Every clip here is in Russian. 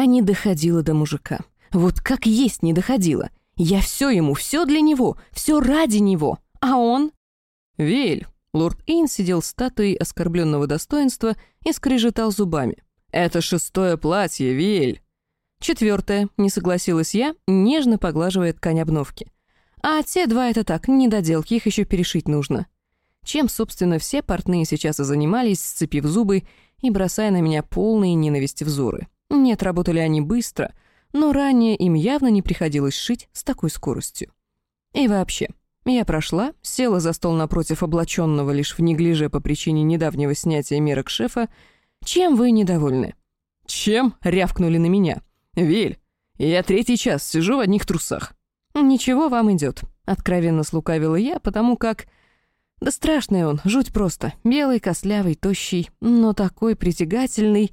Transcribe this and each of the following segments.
А не доходило до мужика. Вот как есть не доходило. Я все ему, все для него, все ради него. А он? Виль. Лорд Эйн сидел статуей оскорбленного достоинства и скрежетал зубами. «Это шестое платье, Виль!» «Четвертое», — не согласилась я, нежно поглаживая ткань обновки. «А те два — это так, недоделки, их еще перешить нужно». Чем, собственно, все портные сейчас и занимались, сцепив зубы и бросая на меня полные ненависти взоры. Нет, работали они быстро, но ранее им явно не приходилось шить с такой скоростью. И вообще, я прошла, села за стол напротив облаченного лишь в неглиже по причине недавнего снятия мерок шефа. «Чем вы недовольны?» «Чем?» — рявкнули на меня. «Вель, я третий час сижу в одних трусах». «Ничего вам идет», — откровенно слукавила я, потому как да страшный он, жуть просто. Белый, костлявый, тощий, но такой притягательный.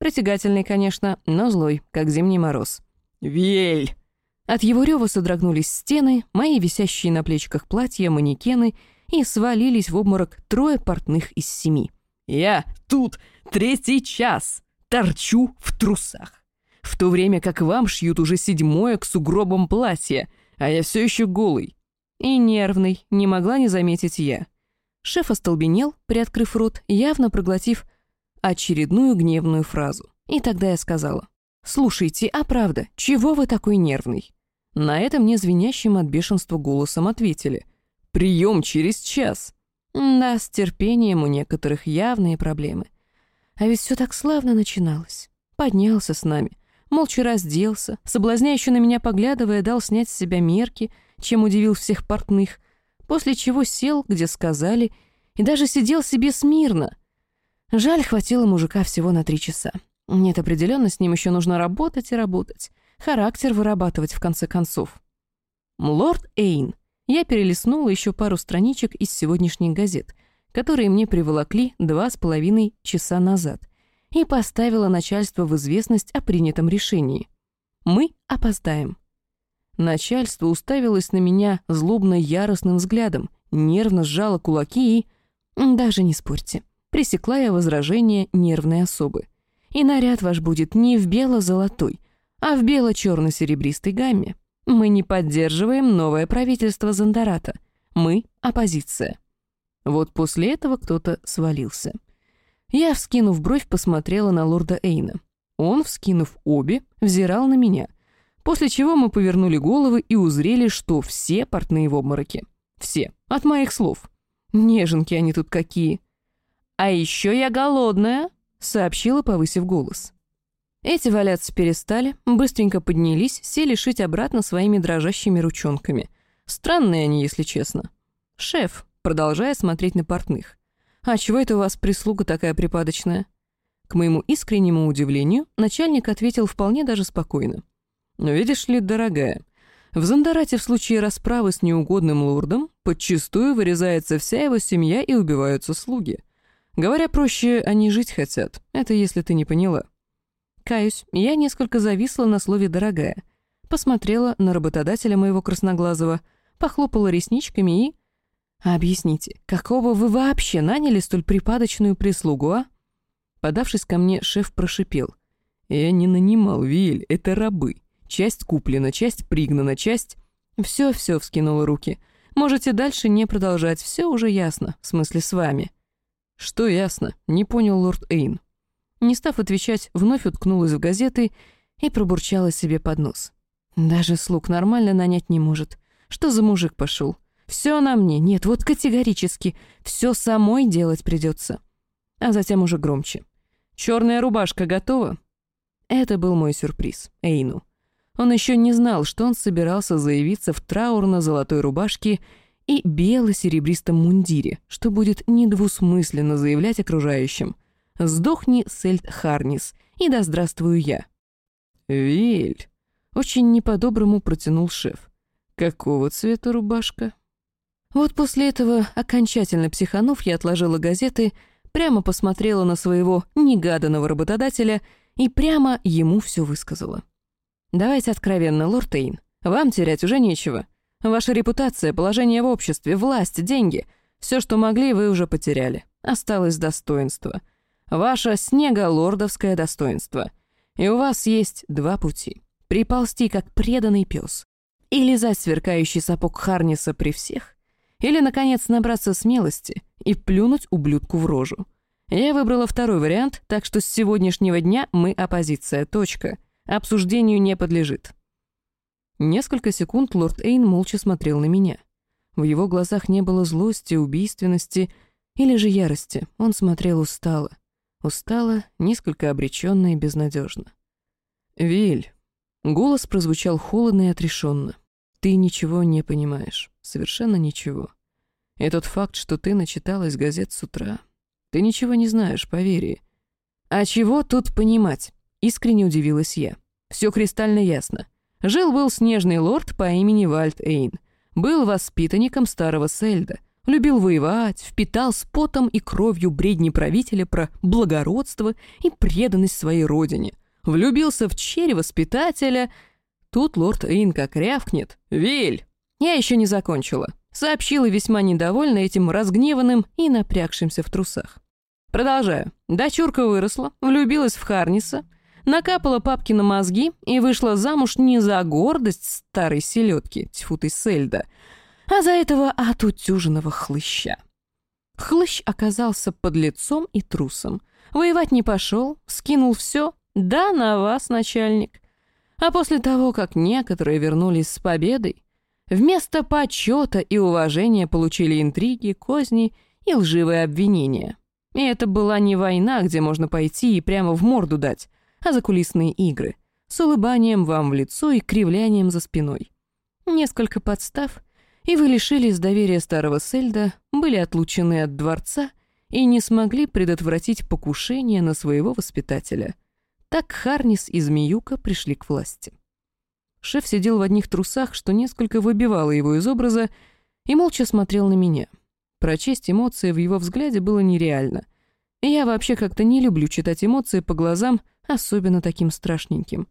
Притягательный, конечно, но злой, как зимний мороз. «Вель!» От его рева содрогнулись стены, мои висящие на плечиках платья, манекены, и свалились в обморок трое портных из семи. «Я тут третий час торчу в трусах, в то время как вам шьют уже седьмое к сугробам платье, а я все еще голый. И нервный, не могла не заметить я. Шеф остолбенел, приоткрыв рот, явно проглотив очередную гневную фразу. И тогда я сказала, «Слушайте, а правда, чего вы такой нервный?» На это мне звенящим от бешенства голосом ответили, «Прием через час». Да, с терпением у некоторых явные проблемы. А ведь все так славно начиналось. Поднялся с нами, молча разделся, соблазняюще на меня поглядывая, дал снять с себя мерки — чем удивил всех портных, после чего сел, где сказали, и даже сидел себе смирно. Жаль, хватило мужика всего на три часа. Нет, определенно с ним еще нужно работать и работать, характер вырабатывать в конце концов. Лорд Эйн. Я перелистнула еще пару страничек из сегодняшних газет, которые мне приволокли два с половиной часа назад, и поставила начальство в известность о принятом решении. Мы опоздаем. Начальство уставилось на меня злобно-яростным взглядом, нервно сжало кулаки и... Даже не спорьте. Пресекла я возражение нервной особы. И наряд ваш будет не в бело-золотой, а в бело-черно-серебристой гамме. Мы не поддерживаем новое правительство Зандарата. Мы — оппозиция. Вот после этого кто-то свалился. Я, вскинув бровь, посмотрела на лорда Эйна. Он, вскинув обе, взирал на меня — После чего мы повернули головы и узрели, что все портные в обмороке. Все. От моих слов. Неженки они тут какие. «А еще я голодная», — сообщила, повысив голос. Эти валяться перестали, быстренько поднялись, сели шить обратно своими дрожащими ручонками. Странные они, если честно. «Шеф», продолжая смотреть на портных. «А чего это у вас прислуга такая припадочная?» К моему искреннему удивлению, начальник ответил вполне даже спокойно. Но видишь ли, дорогая, в Зандарате в случае расправы с неугодным лордом подчистую вырезается вся его семья и убиваются слуги. Говоря проще, они жить хотят. Это если ты не поняла. Каюсь, я несколько зависла на слове «дорогая». Посмотрела на работодателя моего красноглазого, похлопала ресничками и... А объясните, какого вы вообще наняли столь припадочную прислугу, а? Подавшись ко мне, шеф прошипел. «Я не нанимал, Виль, это рабы. Часть куплена, часть пригнана, часть... Все-все, вскинула руки. Можете дальше не продолжать, все уже ясно, в смысле с вами. Что ясно? Не понял лорд Эйн. Не став отвечать, вновь уткнулась в газеты и пробурчала себе под нос. Даже слуг нормально нанять не может. Что за мужик пошел? Все на мне, нет, вот категорически. Все самой делать придется. А затем уже громче. Черная рубашка готова? Это был мой сюрприз, Эйну. Он еще не знал, что он собирался заявиться в траурно-золотой рубашке и бело-серебристом мундире, что будет недвусмысленно заявлять окружающим. «Сдохни, Сельд Харнис, и да здравствую я». «Виль», — очень не по-доброму протянул шеф. «Какого цвета рубашка?» Вот после этого, окончательно психанув, я отложила газеты, прямо посмотрела на своего негаданного работодателя и прямо ему все высказала. Давайте откровенно, лорд Эйн. Вам терять уже нечего. Ваша репутация, положение в обществе, власть, деньги — все, что могли, вы уже потеряли. Осталось достоинство. Ваше снеголордовское достоинство. И у вас есть два пути. Приползти, как преданный пес, и лизать сверкающий сапог Харниса при всех, или, наконец, набраться смелости и плюнуть ублюдку в рожу. Я выбрала второй вариант, так что с сегодняшнего дня мы оппозиция, точка. Обсуждению не подлежит. Несколько секунд лорд Эйн молча смотрел на меня. В его глазах не было злости, убийственности или же ярости. Он смотрел устало. Устало, несколько обреченно и безнадежно. «Виль!» Голос прозвучал холодно и отрешенно. «Ты ничего не понимаешь. Совершенно ничего. И тот факт, что ты начиталась газет с утра. Ты ничего не знаешь, поверь. А чего тут понимать? Искренне удивилась я. Все кристально ясно. Жил-был снежный лорд по имени Вальд Эйн. Был воспитанником старого Сельда. Любил воевать, впитал с потом и кровью бредни правителя про благородство и преданность своей родине. Влюбился в чере воспитателя. Тут лорд Эйн как рявкнет. «Виль!» Я еще не закончила. Сообщила весьма недовольна этим разгневанным и напрягшимся в трусах. Продолжаю. Дочурка выросла, влюбилась в Харниса, накапала папки на мозги и вышла замуж не за гордость старой селедки, тьфу ты, Сельда, а за этого отутюженного хлыща. Хлыщ оказался под лицом и трусом. Воевать не пошел, скинул все, да на вас, начальник. А после того, как некоторые вернулись с победой, вместо почета и уважения получили интриги, козни и лживые обвинения. И это была не война, где можно пойти и прямо в морду дать, а закулисные игры, с улыбанием вам в лицо и кривлянием за спиной. Несколько подстав, и вы лишились доверия старого Сельда, были отлучены от дворца и не смогли предотвратить покушение на своего воспитателя. Так Харнис и Змеюка пришли к власти. Шеф сидел в одних трусах, что несколько выбивало его из образа, и молча смотрел на меня — Прочесть эмоции в его взгляде было нереально. Я вообще как-то не люблю читать эмоции по глазам, особенно таким страшненьким.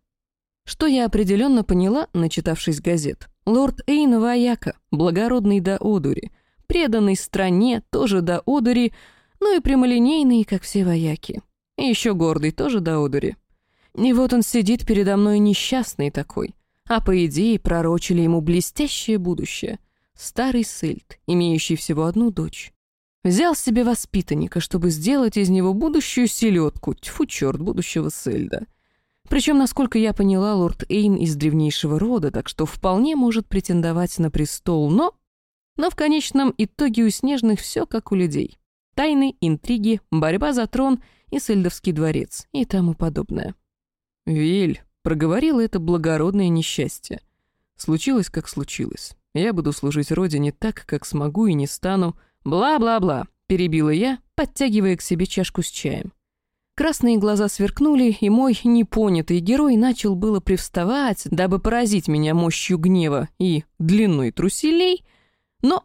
Что я определенно поняла, начитавшись газет. Лорд Эйн вояка, благородный до одури, преданный стране, тоже до одури, ну и прямолинейный, как все вояки. И еще гордый, тоже до одури. И вот он сидит передо мной несчастный такой, а по идее пророчили ему блестящее будущее — Старый Сельд, имеющий всего одну дочь. Взял себе воспитанника, чтобы сделать из него будущую селедку, тьфу черт, будущего Сельда. Причем, насколько я поняла, лорд Эйн из древнейшего рода, так что вполне может претендовать на престол, но... Но в конечном итоге у Снежных все как у людей. Тайны, интриги, борьба за трон и Сельдовский дворец и тому подобное. «Виль», — проговорила это благородное несчастье. Случилось, как случилось. Я буду служить родине так, как смогу и не стану. Бла-бла-бла, перебила я, подтягивая к себе чашку с чаем. Красные глаза сверкнули, и мой непонятый герой начал было привставать, дабы поразить меня мощью гнева и длиной труселей, но...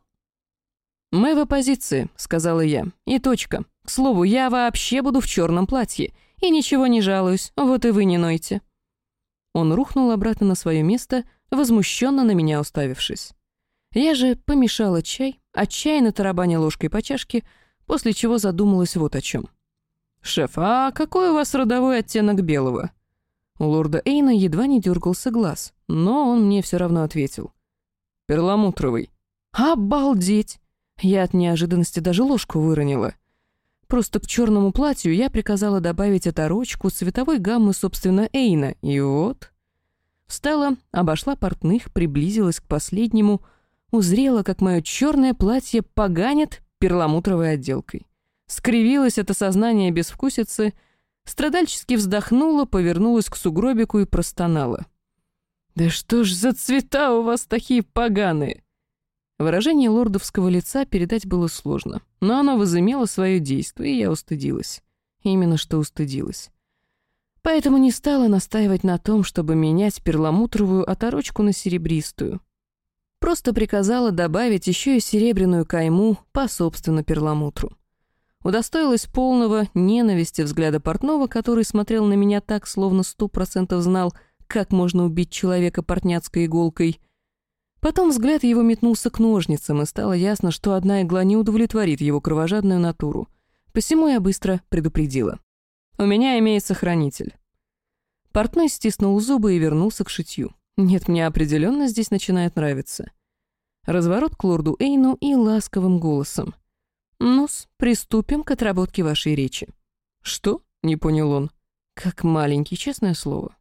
«Мы в оппозиции», — сказала я, — «и точка. К слову, я вообще буду в черном платье, и ничего не жалуюсь, вот и вы не нойте». Он рухнул обратно на свое место, возмущенно на меня уставившись. Я же помешала чай, отчаянно тарабаня ложкой по чашке, после чего задумалась вот о чем. «Шеф, а какой у вас родовой оттенок белого?» У лорда Эйна едва не дергался глаз, но он мне все равно ответил. «Перламутровый». «Обалдеть!» Я от неожиданности даже ложку выронила. Просто к черному платью я приказала добавить оторочку цветовой гаммы, собственно, Эйна, и вот... Встала, обошла портных, приблизилась к последнему, узрела, как мое черное платье поганит перламутровой отделкой. Скривилась от осознания безвкусицы, страдальчески вздохнула, повернулась к сугробику и простонала. «Да что ж за цвета у вас такие поганые!» Выражение лордовского лица передать было сложно, но оно возымело свое действие, и я устыдилась. Именно что устыдилась. Поэтому не стала настаивать на том, чтобы менять перламутровую оторочку на серебристую. Просто приказала добавить еще и серебряную кайму по собственно перламутру. Удостоилась полного ненависти взгляда портного, который смотрел на меня так, словно сто процентов знал, как можно убить человека портняцкой иголкой. Потом взгляд его метнулся к ножницам, и стало ясно, что одна игла не удовлетворит его кровожадную натуру. Посему я быстро предупредила. У меня имеется хранитель. Портной стиснул зубы и вернулся к шитью. Нет, мне определенно здесь начинает нравиться. Разворот к лорду Эйну и ласковым голосом. «Ну-с, приступим к отработке вашей речи». «Что?» — не понял он. «Как маленький, честное слово.